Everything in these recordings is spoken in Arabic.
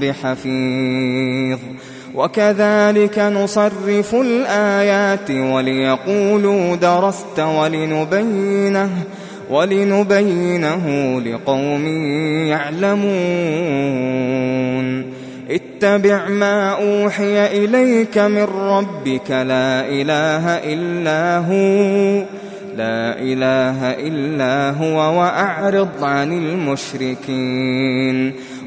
بحفيظ. وكذلك نصرف الآيات وليقولوا درست ولنبينه ولنبينه لقوم يعلمون. اتبع ما أوحي إليك من ربك لا إله إلا هو لا إله إلا هو وأعرض عن المشركين.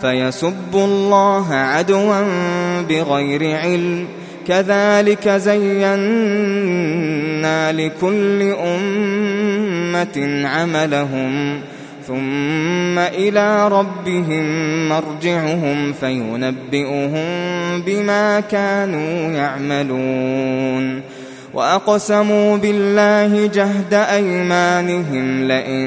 فيسبوا الله عدوا بغير علم كذلك زينا لكل أمة عملهم ثم إلى ربهم مرجعهم فينبئهم بما كانوا يعملون وأقسموا بالله جهد أيمانهم لئن